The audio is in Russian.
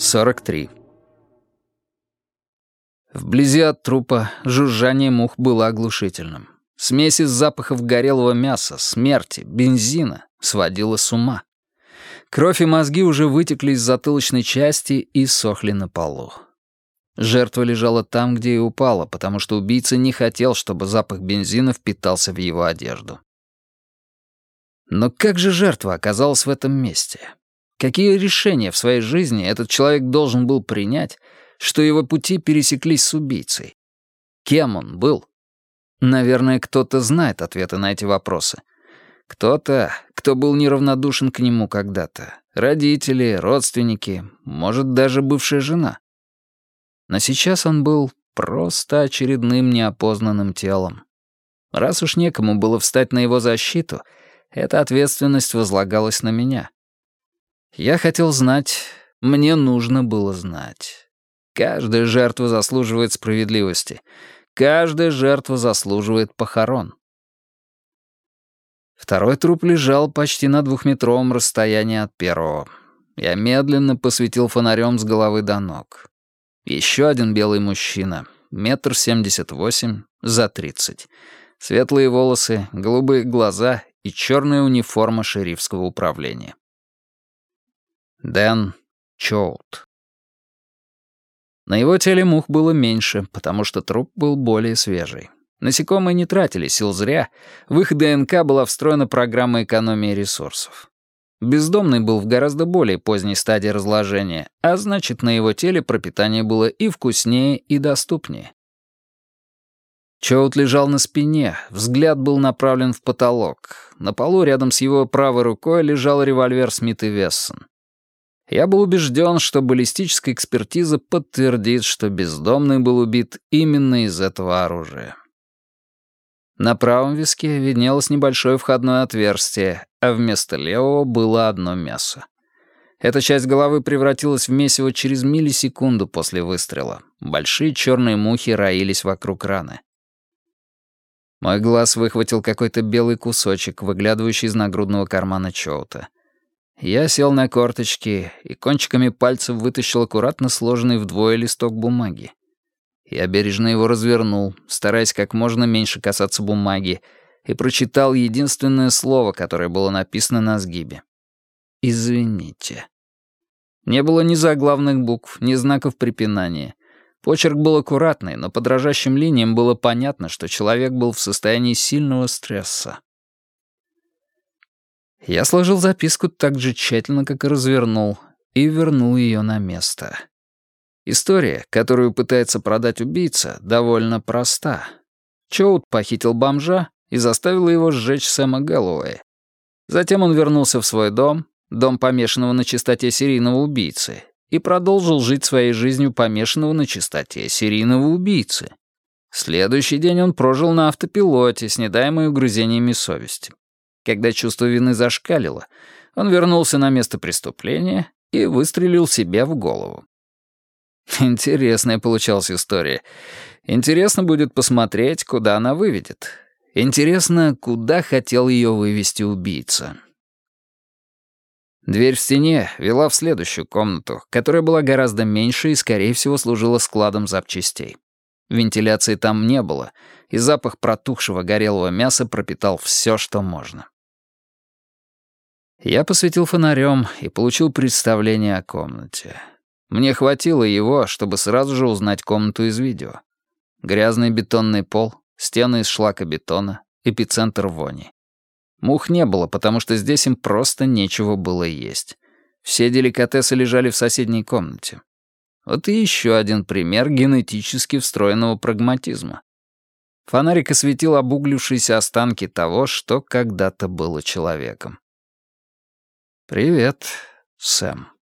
43. Вблизи от трупа жужжание мух было оглушительным. Смесь из запахов горелого мяса, смерти, бензина сводила с ума. Кровь и мозги уже вытекли из затылочной части и сохли на полу. Жертва лежала там, где и упала, потому что убийца не хотел, чтобы запах бензина впитался в его одежду. Но как же жертва оказалась в этом месте? Какие решения в своей жизни этот человек должен был принять, что его пути пересеклись с убийцей? Кем он был? Наверное, кто-то знает ответы на эти вопросы. Кто-то, кто был неравнодушен к нему когда-то. Родители, родственники, может, даже бывшая жена. Но сейчас он был просто очередным неопознанным телом. Раз уж некому было встать на его защиту, эта ответственность возлагалась на меня. Я хотел знать, мне нужно было знать. Каждая жертва заслуживает справедливости. Каждая жертва заслуживает похорон. Второй труп лежал почти на двухметровом расстоянии от первого. Я медленно посветил фонарем с головы до ног. Еще один белый мужчина, метр семьдесят восемь, за тридцать. Светлые волосы, голубые глаза и черная униформа шерифского управления. Дэн Чоут. На его теле мух было меньше, потому что труп был более свежий. Насекомые не тратили сил зря, в их ДНК была встроена программа экономии ресурсов. Бездомный был в гораздо более поздней стадии разложения, а значит, на его теле пропитание было и вкуснее, и доступнее. Чоут лежал на спине, взгляд был направлен в потолок. На полу рядом с его правой рукой лежал револьвер Смит и Вессон. Я был убежден, что баллистическая экспертиза подтвердит, что бездомный был убит именно из этого оружия. На правом виске виднелось небольшое входное отверстие, а вместо левого было одно мясо. Эта часть головы превратилась в месиво через миллисекунду после выстрела. Большие черные мухи роились вокруг раны. Мой глаз выхватил какой-то белый кусочек, выглядывающий из нагрудного кармана Чоута. Я сел на корточки и кончиками пальцев вытащил аккуратно сложенный вдвое листок бумаги. Я бережно его развернул, стараясь как можно меньше касаться бумаги, и прочитал единственное слово, которое было написано на сгибе. «Извините». Не было ни заглавных букв, ни знаков препинания. Почерк был аккуратный, но по дрожащим линиям было понятно, что человек был в состоянии сильного стресса. Я сложил записку так же тщательно, как и развернул, и вернул ее на место. История, которую пытается продать убийца, довольно проста. Чоут похитил бомжа и заставил его сжечь Сэма Гэллоуэя. Затем он вернулся в свой дом, дом помешанного на чистоте серийного убийцы, и продолжил жить своей жизнью помешанного на чистоте серийного убийцы. Следующий день он прожил на автопилоте, снедаемый угрызениями совести. Когда чувство вины зашкалило, он вернулся на место преступления и выстрелил себе в голову. Интересная получалась история. Интересно будет посмотреть, куда она выведет. Интересно, куда хотел ее вывести убийца. Дверь в стене вела в следующую комнату, которая была гораздо меньше и, скорее всего, служила складом запчастей. Вентиляции там не было, и запах протухшего горелого мяса пропитал все, что можно. Я посветил фонарем и получил представление о комнате. Мне хватило его, чтобы сразу же узнать комнату из видео. Грязный бетонный пол, стены из шлакобетона, эпицентр вони. Мух не было, потому что здесь им просто нечего было есть. Все деликатесы лежали в соседней комнате. Вот и еще один пример генетически встроенного прагматизма. Фонарик осветил обуглившиеся останки того, что когда-то было человеком. «Привет, Сэм».